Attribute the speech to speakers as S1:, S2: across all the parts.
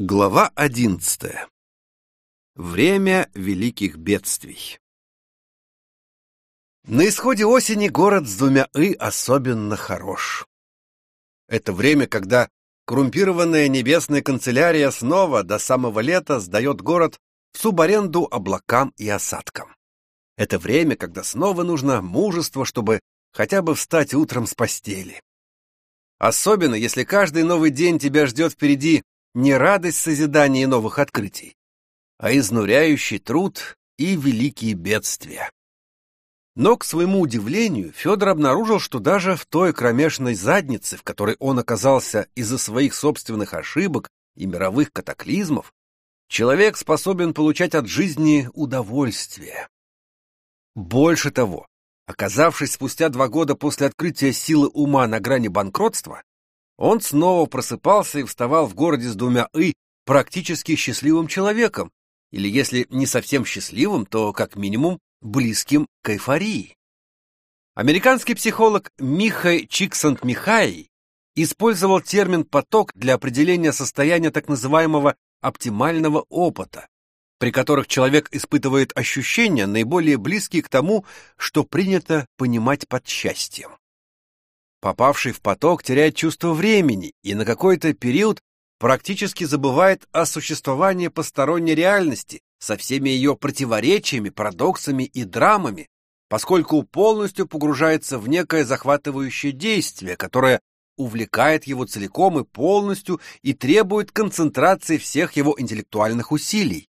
S1: Глава одиннадцатая. Время великих бедствий. На исходе осени город с двумя «и» особенно хорош. Это время, когда коррумпированная небесная канцелярия снова до самого лета сдает город в субаренду облакам и осадкам. Это время, когда снова нужно мужество, чтобы хотя бы встать утром с постели. Особенно, если каждый новый день тебя ждет впереди не радость созидания новых открытий, а изнуряющий труд и великие бедствия. Но, к своему удивлению, Федор обнаружил, что даже в той кромешной заднице, в которой он оказался из-за своих собственных ошибок и мировых катаклизмов, человек способен получать от жизни удовольствие. Больше того, оказавшись спустя два года после открытия силы ума на грани банкротства, он снова просыпался и вставал в городе с двумя «и» практически счастливым человеком, или если не совсем счастливым, то как минимум близким к эйфории. Американский психолог Михай Чиксант-Михай использовал термин «поток» для определения состояния так называемого оптимального опыта, при которых человек испытывает ощущения, наиболее близкие к тому, что принято понимать под счастьем. Попавший в поток теряет чувство времени и на какой-то период практически забывает о существовании посторонней реальности со всеми ее противоречиями, парадоксами и драмами, поскольку полностью погружается в некое захватывающее действие, которое увлекает его целиком и полностью и требует концентрации всех его интеллектуальных усилий.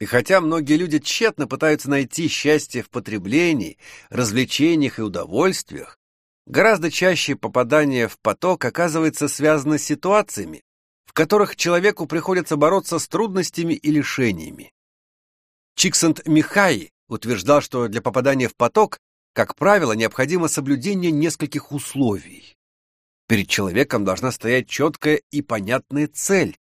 S1: И хотя многие люди тщетно пытаются найти счастье в потреблении, развлечениях и удовольствиях, Гораздо чаще попадание в поток оказывается связано с ситуациями, в которых человеку приходится бороться с трудностями и лишениями. Чиксент Михай утверждал, что для попадания в поток, как правило, необходимо соблюдение нескольких условий. Перед человеком должна стоять четкая и понятная цель.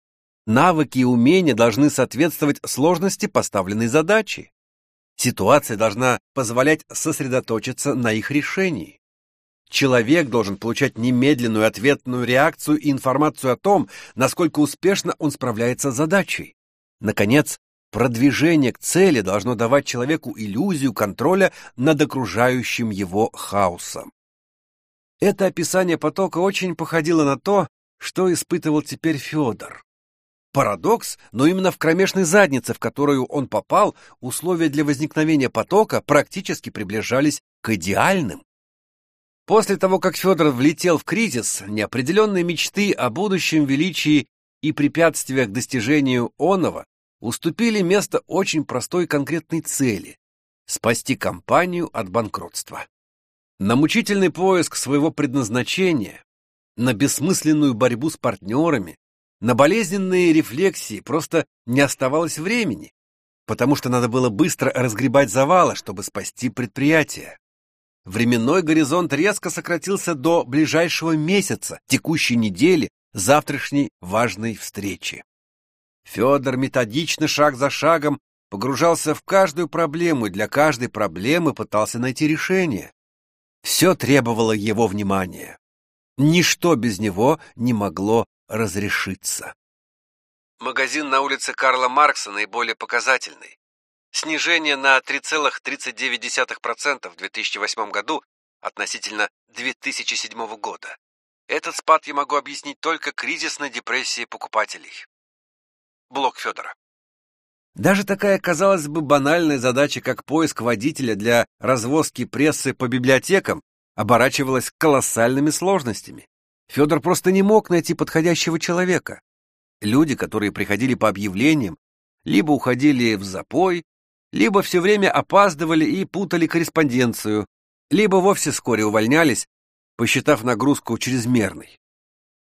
S1: Навыки и умения должны соответствовать сложности поставленной задачи. Ситуация должна позволять сосредоточиться на их решении. Человек должен получать немедленную ответную реакцию и информацию о том, насколько успешно он справляется с задачей. Наконец, продвижение к цели должно давать человеку иллюзию контроля над окружающим его хаосом. Это описание потока очень походило на то, что испытывал теперь Федор. Парадокс, но именно в кромешной заднице, в которую он попал, условия для возникновения потока практически приближались к идеальным. После того, как Федор влетел в кризис, неопределенные мечты о будущем величии и препятствиях к достижению оного уступили место очень простой конкретной цели — спасти компанию от банкротства. На мучительный поиск своего предназначения, на бессмысленную борьбу с партнерами, на болезненные рефлексии просто не оставалось времени, потому что надо было быстро разгребать завалы, чтобы спасти предприятие. Временной горизонт резко сократился до ближайшего месяца, текущей недели, завтрашней важной встречи. Федор методично, шаг за шагом, погружался в каждую проблему и для каждой проблемы пытался найти решение. Все требовало его внимания. Ничто без него не могло разрешиться. Магазин на улице Карла Маркса наиболее показательный. Снижение на 3,39% в 2008 году относительно 2007 года. Этот спад я могу объяснить только кризисной депрессией покупателей. Блок Федора. Даже такая, казалось бы, банальная задача, как поиск водителя для развозки прессы по библиотекам, оборачивалась колоссальными сложностями. Федор просто не мог найти подходящего человека. Люди, которые приходили по объявлениям, либо уходили в запой, либо все время опаздывали и путали корреспонденцию, либо вовсе вскоре увольнялись, посчитав нагрузку чрезмерной.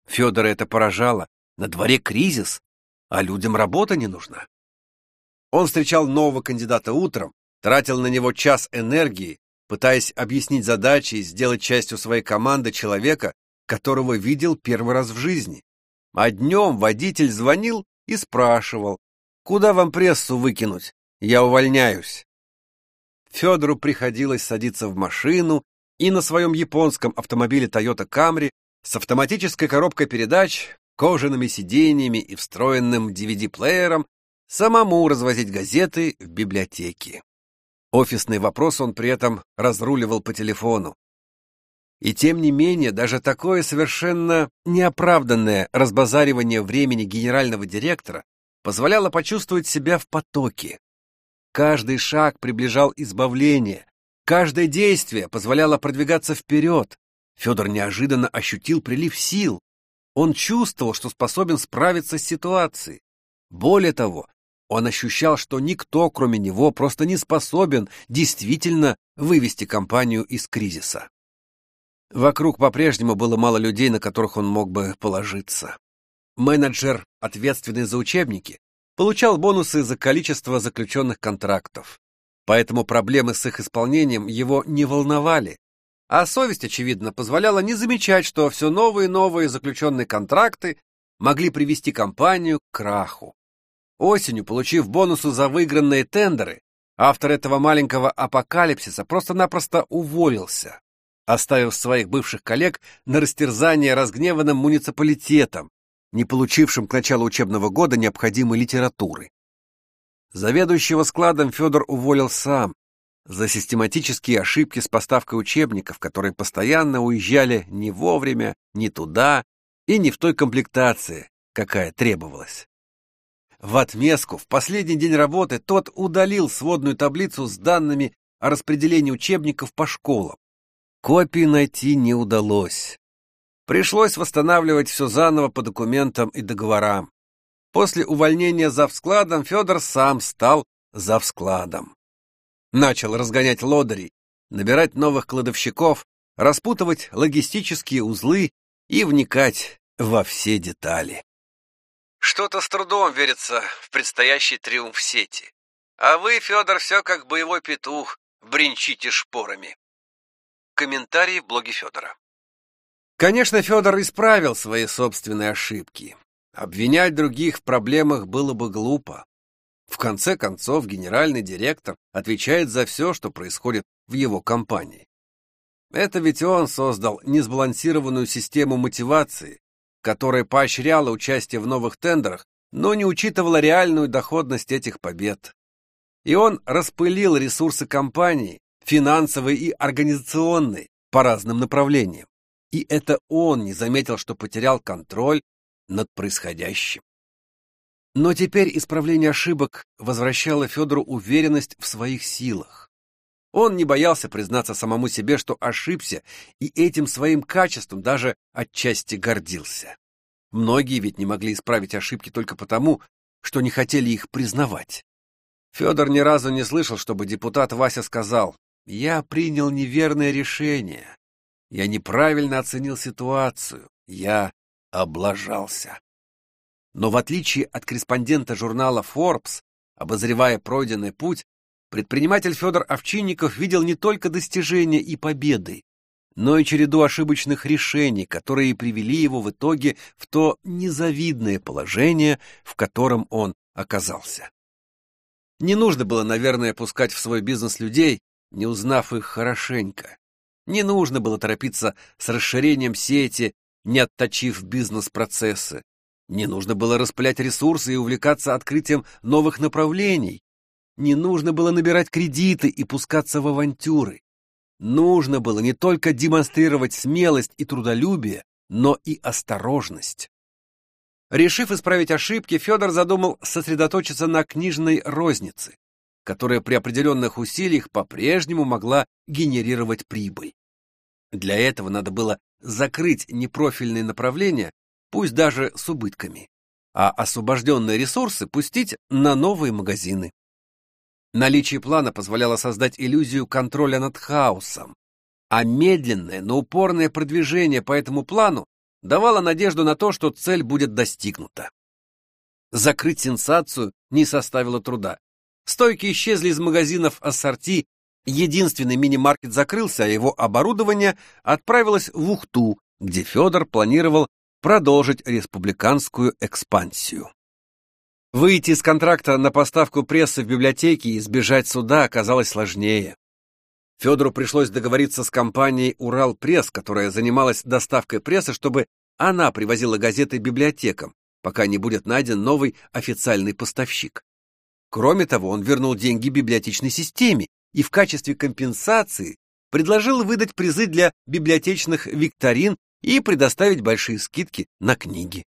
S1: Федора это поражало. На дворе кризис, а людям работа не нужна. Он встречал нового кандидата утром, тратил на него час энергии, пытаясь объяснить задачи и сделать частью своей команды человека, которого видел первый раз в жизни. А днем водитель звонил и спрашивал, куда вам прессу выкинуть, я увольняюсь. Федору приходилось садиться в машину и на своем японском автомобиле Toyota Camry с автоматической коробкой передач кожаными сиденьями и встроенным DVD-плеером, самому развозить газеты в библиотеки. Офисный вопрос он при этом разруливал по телефону. И тем не менее, даже такое совершенно неоправданное разбазаривание времени генерального директора позволяло почувствовать себя в потоке. Каждый шаг приближал избавление, каждое действие позволяло продвигаться вперед. Федор неожиданно ощутил прилив сил. Он чувствовал, что способен справиться с ситуацией. Более того, он ощущал, что никто, кроме него, просто не способен действительно вывести компанию из кризиса. Вокруг по-прежнему было мало людей, на которых он мог бы положиться. Менеджер, ответственный за учебники, получал бонусы за количество заключенных контрактов. Поэтому проблемы с их исполнением его не волновали. А совесть, очевидно, позволяла не замечать, что все новые и новые заключенные контракты могли привести компанию к краху. Осенью, получив бонусы за выигранные тендеры, автор этого маленького апокалипсиса просто-напросто уволился оставив своих бывших коллег на растерзание разгневанным муниципалитетом, не получившим к началу учебного года необходимой литературы. Заведующего складом Федор уволил сам за систематические ошибки с поставкой учебников, которые постоянно уезжали не вовремя, не туда и не в той комплектации, какая требовалась. В отместку в последний день работы тот удалил сводную таблицу с данными о распределении учебников по школам, Копии найти не удалось. Пришлось восстанавливать все заново по документам и договорам. После увольнения завскладом Федор сам стал завскладом. Начал разгонять лодырей, набирать новых кладовщиков, распутывать логистические узлы и вникать во все детали. Что-то с трудом верится в предстоящий триумф сети. А вы, Федор, все как боевой петух, бренчите шпорами. Комментарий в блоге Федора. Конечно, Федор исправил свои собственные ошибки. Обвинять других в проблемах было бы глупо. В конце концов, генеральный директор отвечает за все, что происходит в его компании. Это ведь он создал несбалансированную систему мотивации, которая поощряла участие в новых тендерах, но не учитывала реальную доходность этих побед. И он распылил ресурсы компании, финансовый и организационный, по разным направлениям. И это он не заметил, что потерял контроль над происходящим. Но теперь исправление ошибок возвращало Федору уверенность в своих силах. Он не боялся признаться самому себе, что ошибся, и этим своим качеством даже отчасти гордился. Многие ведь не могли исправить ошибки только потому, что не хотели их признавать. Федор ни разу не слышал, чтобы депутат Вася сказал я принял неверное решение. Я неправильно оценил ситуацию. Я облажался. Но в отличие от корреспондента журнала Forbes, обозревая пройденный путь, предприниматель Федор Овчинников видел не только достижения и победы, но и череду ошибочных решений, которые привели его в итоге в то незавидное положение, в котором он оказался. Не нужно было, наверное, пускать в свой бизнес людей, не узнав их хорошенько. Не нужно было торопиться с расширением сети, не отточив бизнес-процессы. Не нужно было распылять ресурсы и увлекаться открытием новых направлений. Не нужно было набирать кредиты и пускаться в авантюры. Нужно было не только демонстрировать смелость и трудолюбие, но и осторожность. Решив исправить ошибки, Федор задумал сосредоточиться на книжной рознице которая при определенных усилиях по-прежнему могла генерировать прибыль. Для этого надо было закрыть непрофильные направления, пусть даже с убытками, а освобожденные ресурсы пустить на новые магазины. Наличие плана позволяло создать иллюзию контроля над хаосом, а медленное, но упорное продвижение по этому плану давало надежду на то, что цель будет достигнута. Закрыть сенсацию не составило труда. Стойки исчезли из магазинов ассорти, единственный мини-маркет закрылся, а его оборудование отправилось в Ухту, где Федор планировал продолжить республиканскую экспансию. Выйти из контракта на поставку прессы в библиотеке и избежать суда оказалось сложнее. Федору пришлось договориться с компанией «Урал Пресс», которая занималась доставкой прессы, чтобы она привозила газеты библиотекам, пока не будет найден новый официальный поставщик. Кроме того, он вернул деньги библиотечной системе и в качестве компенсации предложил выдать призы для библиотечных викторин и предоставить большие скидки на книги.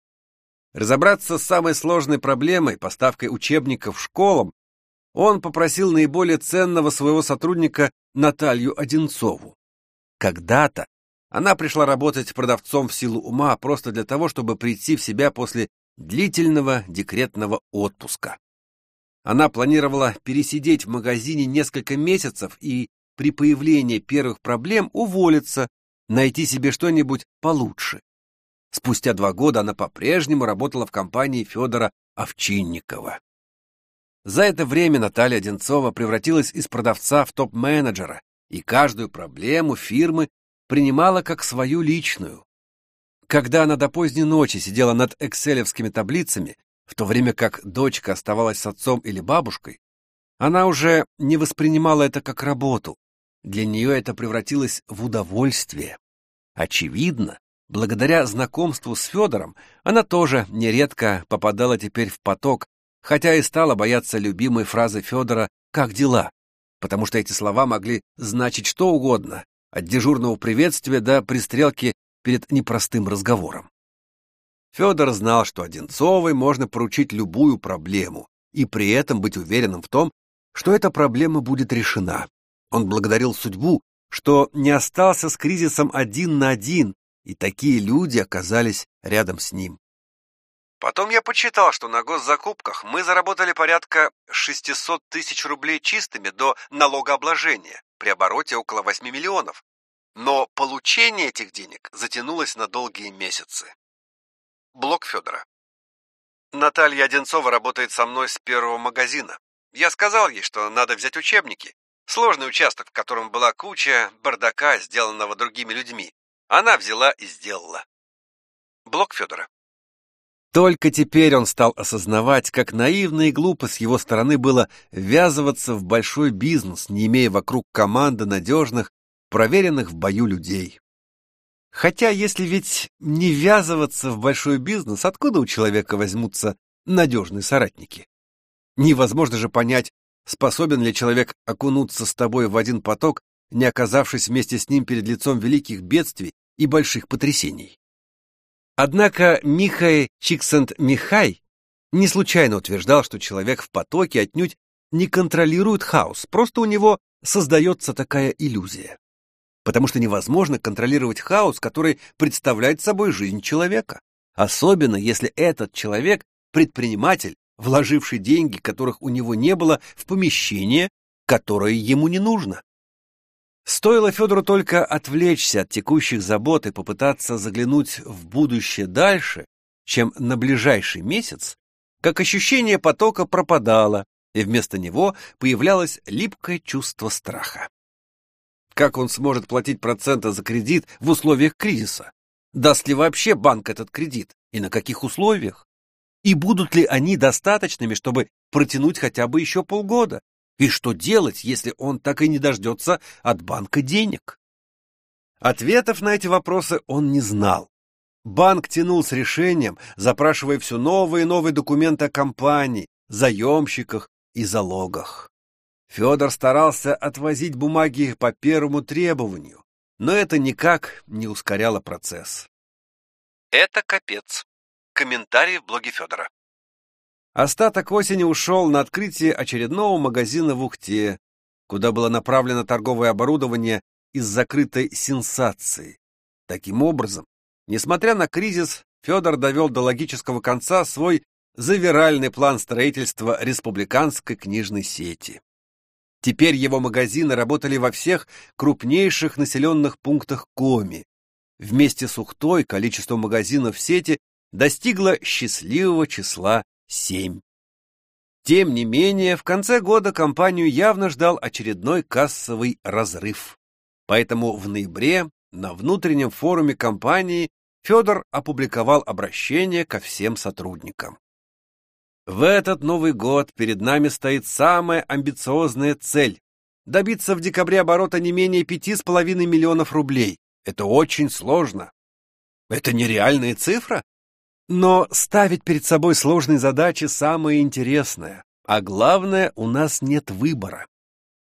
S1: Разобраться с самой сложной проблемой, поставкой учебников школам, он попросил наиболее ценного своего сотрудника Наталью Одинцову. Когда-то она пришла работать продавцом в силу ума просто для того, чтобы прийти в себя после длительного декретного отпуска. Она планировала пересидеть в магазине несколько месяцев и при появлении первых проблем уволиться, найти себе что-нибудь получше. Спустя два года она по-прежнему работала в компании Федора Овчинникова. За это время Наталья Одинцова превратилась из продавца в топ-менеджера и каждую проблему фирмы принимала как свою личную. Когда она до поздней ночи сидела над экселевскими таблицами, в то время как дочка оставалась с отцом или бабушкой, она уже не воспринимала это как работу. Для нее это превратилось в удовольствие. Очевидно, благодаря знакомству с Федором, она тоже нередко попадала теперь в поток, хотя и стала бояться любимой фразы Федора «Как дела?», потому что эти слова могли значить что угодно, от дежурного приветствия до пристрелки перед непростым разговором. Федор знал, что Одинцовой можно поручить любую проблему и при этом быть уверенным в том, что эта проблема будет решена. Он благодарил судьбу, что не остался с кризисом один на один, и такие люди оказались рядом с ним. Потом я почитал, что на госзакупках мы заработали порядка 600 тысяч рублей чистыми до налогообложения при обороте около 8 миллионов. Но получение этих денег затянулось на долгие месяцы. Блок Федора. Наталья Одинцова работает со мной с первого магазина. Я сказал ей, что надо взять учебники. Сложный участок, в котором была куча бардака, сделанного другими людьми. Она взяла и сделала. Блок Федора. Только теперь он стал осознавать, как наивно и глупо с его стороны было ввязываться в большой бизнес, не имея вокруг команды надежных, проверенных в бою людей. Хотя, если ведь не ввязываться в большой бизнес, откуда у человека возьмутся надежные соратники? Невозможно же понять, способен ли человек окунуться с тобой в один поток, не оказавшись вместе с ним перед лицом великих бедствий и больших потрясений. Однако Михай Чиксент-Михай не случайно утверждал, что человек в потоке отнюдь не контролирует хаос, просто у него создается такая иллюзия потому что невозможно контролировать хаос, который представляет собой жизнь человека. Особенно, если этот человек – предприниматель, вложивший деньги, которых у него не было, в помещение, которое ему не нужно. Стоило Федору только отвлечься от текущих забот и попытаться заглянуть в будущее дальше, чем на ближайший месяц, как ощущение потока пропадало, и вместо него появлялось липкое чувство страха. Как он сможет платить проценты за кредит в условиях кризиса? Даст ли вообще банк этот кредит? И на каких условиях? И будут ли они достаточными, чтобы протянуть хотя бы еще полгода? И что делать, если он так и не дождется от банка денег? Ответов на эти вопросы он не знал. Банк тянул с решением, запрашивая все новые и новые документы о компании, заемщиках и залогах. Федор старался отвозить бумаги по первому требованию, но это никак не ускоряло процесс. Это капец. Комментарий в блоге Федора. Остаток осени ушел на открытие очередного магазина в Ухте, куда было направлено торговое оборудование из закрытой сенсации. Таким образом, несмотря на кризис, Федор довел до логического конца свой завиральный план строительства республиканской книжной сети. Теперь его магазины работали во всех крупнейших населенных пунктах Коми. Вместе с Ухтой количество магазинов в сети достигло счастливого числа 7. Тем не менее, в конце года компанию явно ждал очередной кассовый разрыв. Поэтому в ноябре на внутреннем форуме компании Федор опубликовал обращение ко всем сотрудникам. В этот Новый год перед нами стоит самая амбициозная цель – добиться в декабре оборота не менее пяти с половиной миллионов рублей. Это очень сложно. Это нереальная цифра? Но ставить перед собой сложные задачи самое интересное. А главное, у нас нет выбора.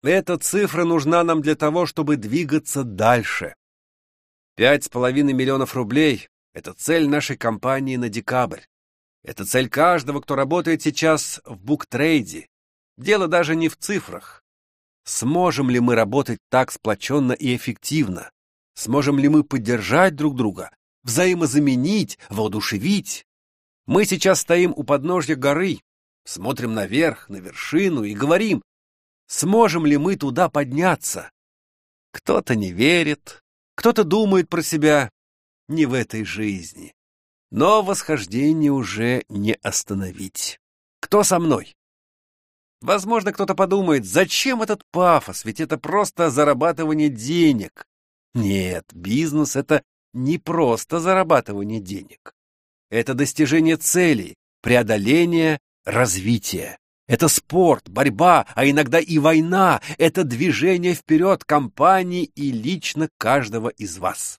S1: Эта цифра нужна нам для того, чтобы двигаться дальше. Пять с половиной миллионов рублей — это цель нашей компании на декабрь. Это цель каждого, кто работает сейчас в буктрейде. Дело даже не в цифрах. Сможем ли мы работать так сплоченно и эффективно? Сможем ли мы поддержать друг друга, взаимозаменить, воодушевить? Мы сейчас стоим у подножья горы, смотрим наверх, на вершину и говорим, сможем ли мы туда подняться? Кто-то не верит, кто-то думает про себя, не в этой жизни. Но восхождение уже не остановить. Кто со мной? Возможно, кто-то подумает, зачем этот пафос, ведь это просто зарабатывание денег. Нет, бизнес — это не просто зарабатывание денег. Это достижение целей, преодоление, развитие. Это спорт, борьба, а иногда и война. Это движение вперед компании и лично каждого из вас.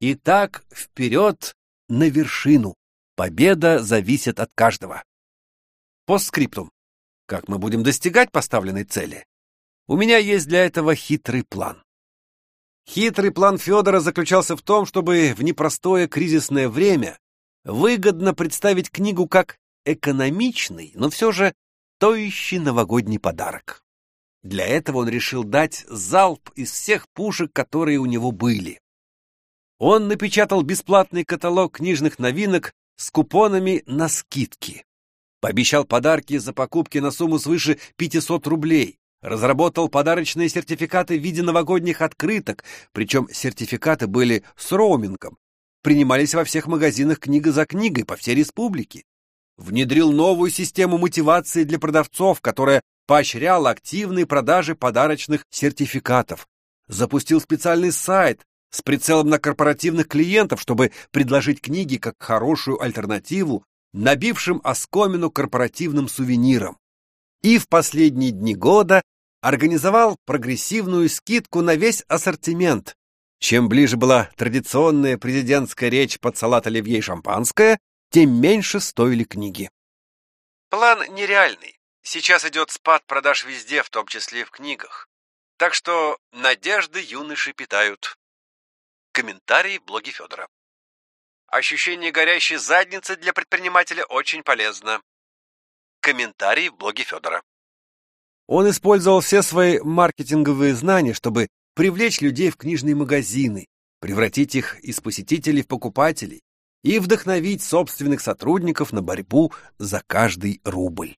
S1: Итак, вперед на вершину. Победа зависит от каждого. Постскриптум. Как мы будем достигать поставленной цели? У меня есть для этого хитрый план. Хитрый план Федора заключался в том, чтобы в непростое кризисное время выгодно представить книгу как экономичный, но все же стоящий новогодний подарок. Для этого он решил дать залп из всех пушек, которые у него были. Он напечатал бесплатный каталог книжных новинок с купонами на скидки. Пообещал подарки за покупки на сумму свыше 500 рублей, разработал подарочные сертификаты в виде новогодних открыток, причем сертификаты были с роумингом, принимались во всех магазинах книга за книгой по всей республике. Внедрил новую систему мотивации для продавцов, которая поощряла активные продажи подарочных сертификатов. Запустил специальный сайт с прицелом на корпоративных клиентов, чтобы предложить книги как хорошую альтернативу набившим оскомину корпоративным сувенирам и в последние дни года организовал прогрессивную скидку на весь ассортимент. Чем ближе была традиционная президентская речь под салат оливье и шампанское, тем меньше стоили книги. План нереальный. Сейчас идет спад продаж везде, в том числе и в книгах. Так что надежды юноши питают. Комментарий в блоге Федора. Ощущение горящей задницы для предпринимателя очень полезно. Комментарий в блоге Федора. Он использовал все свои маркетинговые знания, чтобы привлечь людей в книжные магазины, превратить их из посетителей в покупателей и вдохновить собственных сотрудников на борьбу за каждый рубль.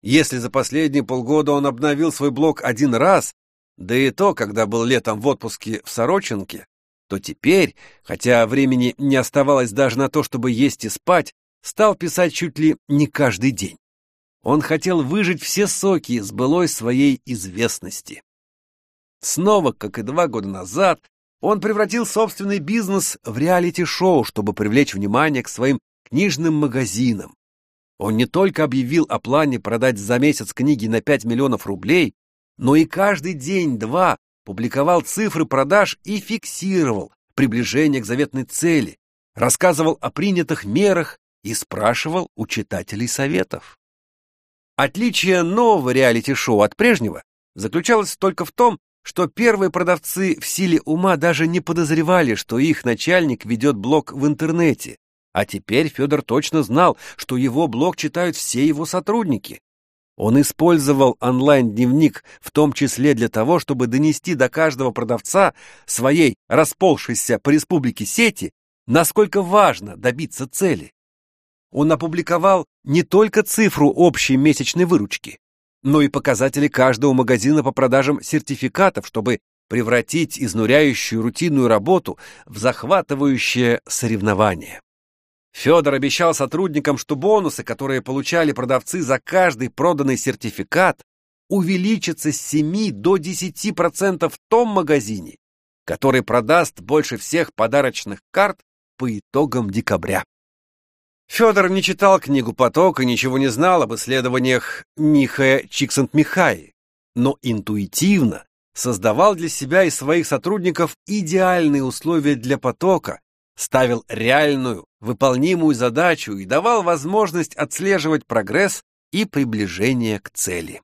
S1: Если за последние полгода он обновил свой блог один раз, да и то, когда был летом в отпуске в Сорочинке, то теперь, хотя времени не оставалось даже на то, чтобы есть и спать, стал писать чуть ли не каждый день. Он хотел выжить все соки из былой своей известности. Снова, как и два года назад, он превратил собственный бизнес в реалити-шоу, чтобы привлечь внимание к своим книжным магазинам. Он не только объявил о плане продать за месяц книги на 5 миллионов рублей, но и каждый день-два публиковал цифры продаж и фиксировал приближение к заветной цели, рассказывал о принятых мерах и спрашивал у читателей советов. Отличие нового реалити-шоу от прежнего заключалось только в том, что первые продавцы в силе ума даже не подозревали, что их начальник ведет блог в интернете, а теперь Федор точно знал, что его блог читают все его сотрудники. Он использовал онлайн-дневник в том числе для того, чтобы донести до каждого продавца своей расползшейся по республике сети, насколько важно добиться цели. Он опубликовал не только цифру общей месячной выручки, но и показатели каждого магазина по продажам сертификатов, чтобы превратить изнуряющую рутинную работу в захватывающее соревнование. Федор обещал сотрудникам, что бонусы, которые получали продавцы за каждый проданный сертификат, увеличатся с 7 до 10% в том магазине, который продаст больше всех подарочных карт по итогам декабря. Федор не читал книгу «Поток» и ничего не знал об исследованиях Михая Чиксент-Михаи, но интуитивно создавал для себя и своих сотрудников идеальные условия для потока, ставил реальную, выполнимую задачу и давал возможность отслеживать прогресс и приближение к цели.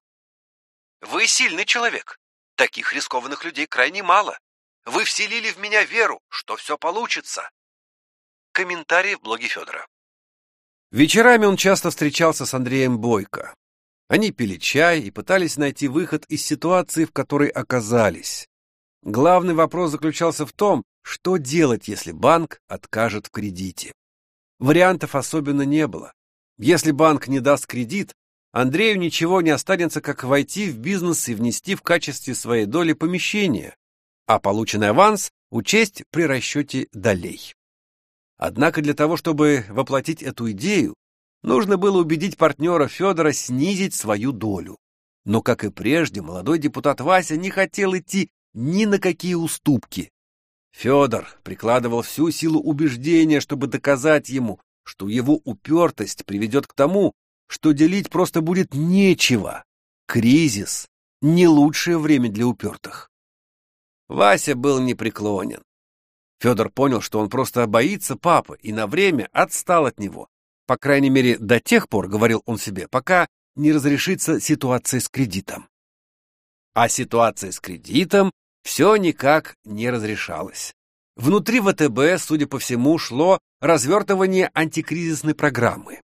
S1: Вы сильный человек. Таких рискованных людей крайне мало. Вы вселили в меня веру, что все получится. Комментарий в блоге Федора. Вечерами он часто встречался с Андреем Бойко. Они пили чай и пытались найти выход из ситуации, в которой оказались. Главный вопрос заключался в том, что делать, если банк откажет в кредите. Вариантов особенно не было. Если банк не даст кредит, Андрею ничего не останется, как войти в бизнес и внести в качестве своей доли помещение, а полученный аванс учесть при расчете долей. Однако для того, чтобы воплотить эту идею, нужно было убедить партнера Федора снизить свою долю. Но, как и прежде, молодой депутат Вася не хотел идти ни на какие уступки. Федор прикладывал всю силу убеждения, чтобы доказать ему, что его упертость приведет к тому, что делить просто будет нечего. Кризис — не лучшее время для упертых. Вася был непреклонен. Федор понял, что он просто боится папы и на время отстал от него. По крайней мере, до тех пор, говорил он себе, пока не разрешится ситуация с кредитом. А ситуация с кредитом все никак не разрешалась. Внутри ВТБ, судя по всему, шло развертывание антикризисной программы.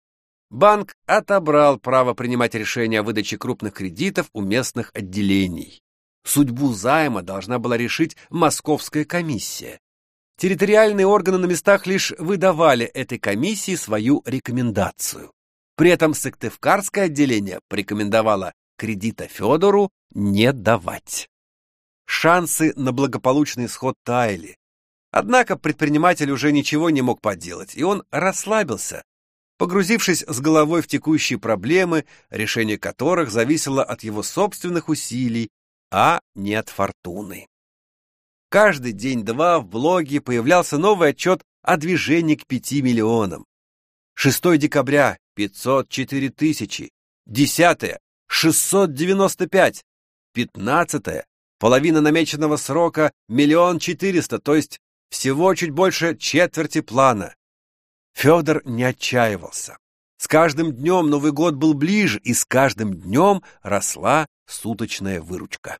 S1: Банк отобрал право принимать решения о выдаче крупных кредитов у местных отделений. Судьбу займа должна была решить Московская комиссия, Территориальные органы на местах лишь выдавали этой комиссии свою рекомендацию. При этом Сыктывкарское отделение порекомендовало кредита Федору не давать. Шансы на благополучный исход таяли. Однако предприниматель уже ничего не мог поделать, и он расслабился, погрузившись с головой в текущие проблемы, решение которых зависело от его собственных усилий, а не от фортуны. Каждый день-два в блоге появлялся новый отчет о движении к 5 миллионам. 6 декабря – 504 тысячи. 10 – 695. 15 – половина намеченного срока – миллион четыреста, то есть всего чуть больше четверти плана. Федор не отчаивался. С каждым днем Новый год был ближе, и с каждым днем росла суточная выручка.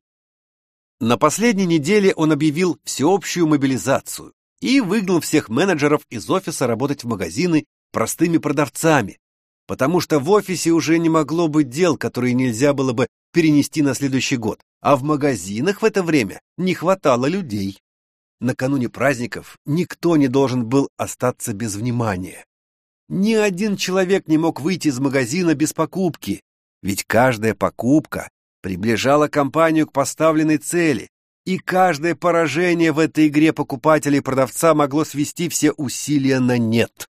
S1: На последней неделе он объявил всеобщую мобилизацию и выгнал всех менеджеров из офиса работать в магазины простыми продавцами, потому что в офисе уже не могло быть дел, которые нельзя было бы перенести на следующий год, а в магазинах в это время не хватало людей. Накануне праздников никто не должен был остаться без внимания. Ни один человек не мог выйти из магазина без покупки, ведь каждая покупка приближала компанию к поставленной цели, и каждое поражение в этой игре покупателя и продавца могло свести все усилия на нет.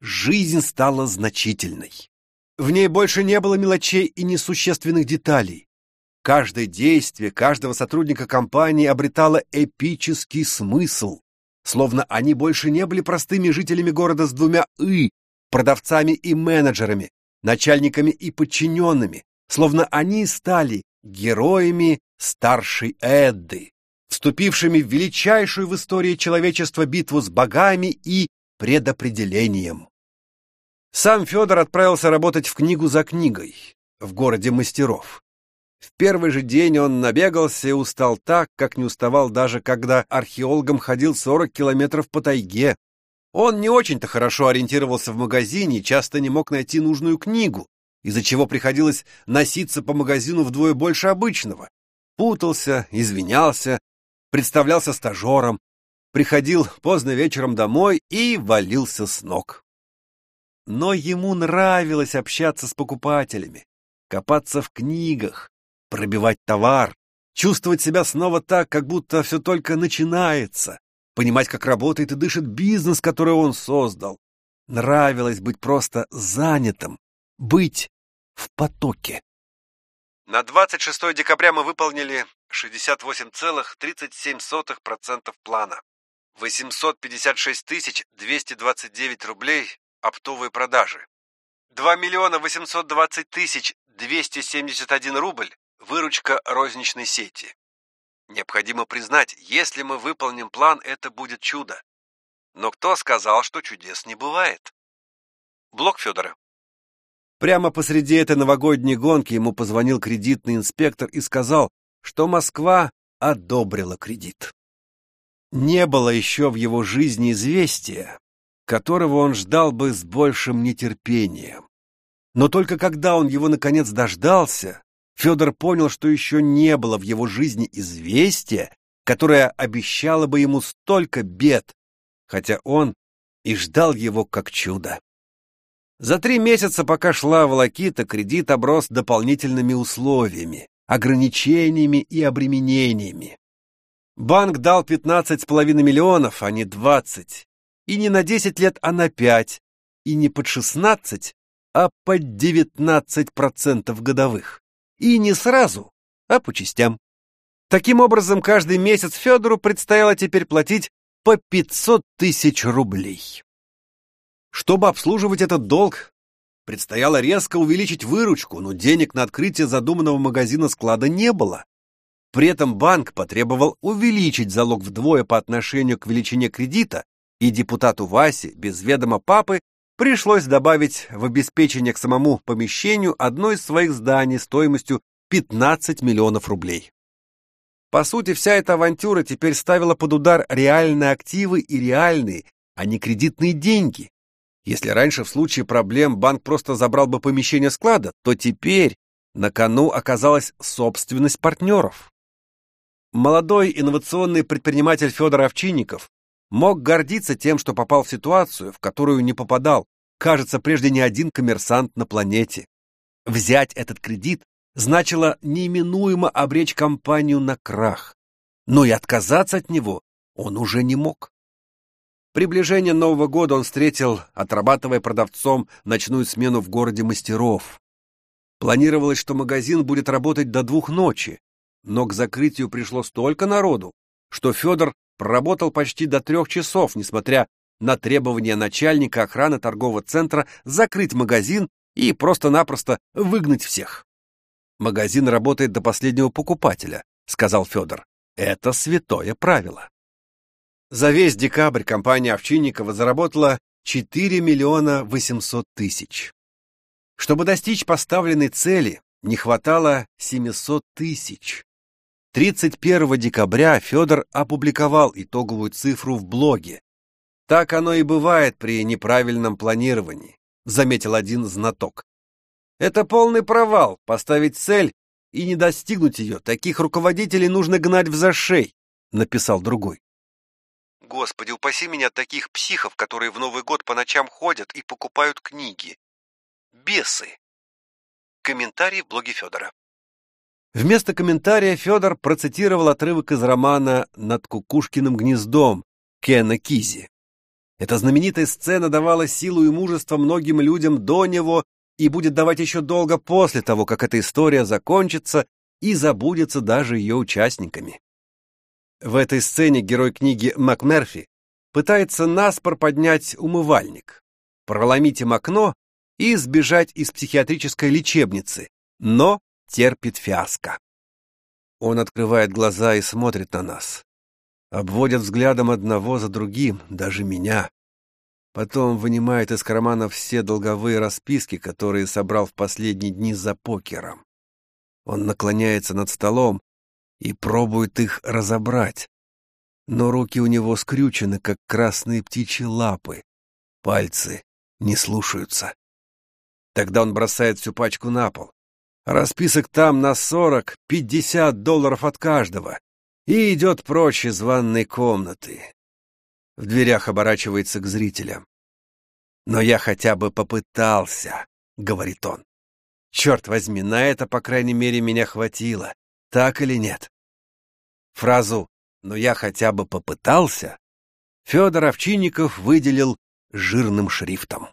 S1: Жизнь стала значительной. В ней больше не было мелочей и несущественных деталей. Каждое действие каждого сотрудника компании обретало эпический смысл, словно они больше не были простыми жителями города с двумя «и», продавцами и менеджерами, начальниками и подчиненными, словно они стали героями старшей Эдды, вступившими в величайшую в истории человечества битву с богами и предопределением. Сам Федор отправился работать в книгу за книгой в городе мастеров. В первый же день он набегался и устал так, как не уставал даже когда археологом ходил 40 километров по тайге. Он не очень-то хорошо ориентировался в магазине часто не мог найти нужную книгу, из-за чего приходилось носиться по магазину вдвое больше обычного. Путался, извинялся, представлялся стажером, приходил поздно вечером домой и валился с ног. Но ему нравилось общаться с покупателями, копаться в книгах, пробивать товар, чувствовать себя снова так, как будто все только начинается, понимать, как работает и дышит бизнес, который он создал. Нравилось быть просто занятым, быть в потоке. На 26 декабря мы выполнили 68,37% плана. 856 229 рублей оптовые продажи. 2 миллиона 820 тысяч 271 рубль выручка розничной сети. Необходимо признать, если мы выполним план, это будет чудо. Но кто сказал, что чудес не бывает? Блок Федора. Прямо посреди этой новогодней гонки ему позвонил кредитный инспектор и сказал, что Москва одобрила кредит. Не было еще в его жизни известия, которого он ждал бы с большим нетерпением. Но только когда он его наконец дождался, Федор понял, что еще не было в его жизни известия, которое обещало бы ему столько бед, хотя он и ждал его как чудо. За три месяца, пока шла волокита, кредит оброс дополнительными условиями, ограничениями и обременениями. Банк дал 15,5 миллионов, а не 20. И не на 10 лет, а на 5. И не под 16, а под 19% годовых. И не сразу, а по частям. Таким образом, каждый месяц Федору предстояло теперь платить по 500 тысяч рублей. Чтобы обслуживать этот долг, предстояло резко увеличить выручку, но денег на открытие задуманного магазина-склада не было. При этом банк потребовал увеличить залог вдвое по отношению к величине кредита, и депутату Васе без ведома папы пришлось добавить в обеспечение к самому помещению одно из своих зданий стоимостью 15 миллионов рублей. По сути, вся эта авантюра теперь ставила под удар реальные активы и реальные, а не кредитные деньги. Если раньше в случае проблем банк просто забрал бы помещение склада, то теперь на кону оказалась собственность партнеров. Молодой инновационный предприниматель Федор Овчинников мог гордиться тем, что попал в ситуацию, в которую не попадал, кажется, прежде ни один коммерсант на планете. Взять этот кредит значило неминуемо обречь компанию на крах, но и отказаться от него он уже не мог. Приближение Нового года он встретил, отрабатывая продавцом ночную смену в городе мастеров. Планировалось, что магазин будет работать до двух ночи, но к закрытию пришло столько народу, что Федор проработал почти до трех часов, несмотря на требования начальника охраны торгового центра закрыть магазин и просто-напросто выгнать всех. «Магазин работает до последнего покупателя», — сказал Федор. «Это святое правило». За весь декабрь компания Овчинникова заработала 4 миллиона 800 тысяч. Чтобы достичь поставленной цели, не хватало 700 тысяч. 31 декабря Федор опубликовал итоговую цифру в блоге. Так оно и бывает при неправильном планировании, заметил один знаток. Это полный провал поставить цель и не достигнуть ее. Таких руководителей нужно гнать в зашей, написал другой. Господи, упаси меня от таких психов, которые в Новый год по ночам ходят и покупают книги. Бесы. Комментарий в блоге Федора. Вместо комментария Федор процитировал отрывок из романа «Над кукушкиным гнездом» Кена Кизи. Эта знаменитая сцена давала силу и мужество многим людям до него и будет давать еще долго после того, как эта история закончится и забудется даже ее участниками. В этой сцене герой книги МакМерфи пытается наспор поднять умывальник, проломить им окно и сбежать из психиатрической лечебницы, но терпит фиаско. Он открывает глаза и смотрит на нас. Обводит взглядом одного за другим, даже меня. Потом вынимает из кармана все долговые расписки, которые собрал в последние дни за покером. Он наклоняется над столом и пробует их разобрать. Но руки у него скрючены, как красные птичьи лапы. Пальцы не слушаются. Тогда он бросает всю пачку на пол. Расписок там на сорок, пятьдесят долларов от каждого. И идет прочь из ванной комнаты. В дверях оборачивается к зрителям. «Но я хотя бы попытался», — говорит он. «Черт возьми, на это, по крайней мере, меня хватило. Так или нет?» Фразу «но я хотя бы попытался» Федор Овчинников выделил жирным шрифтом.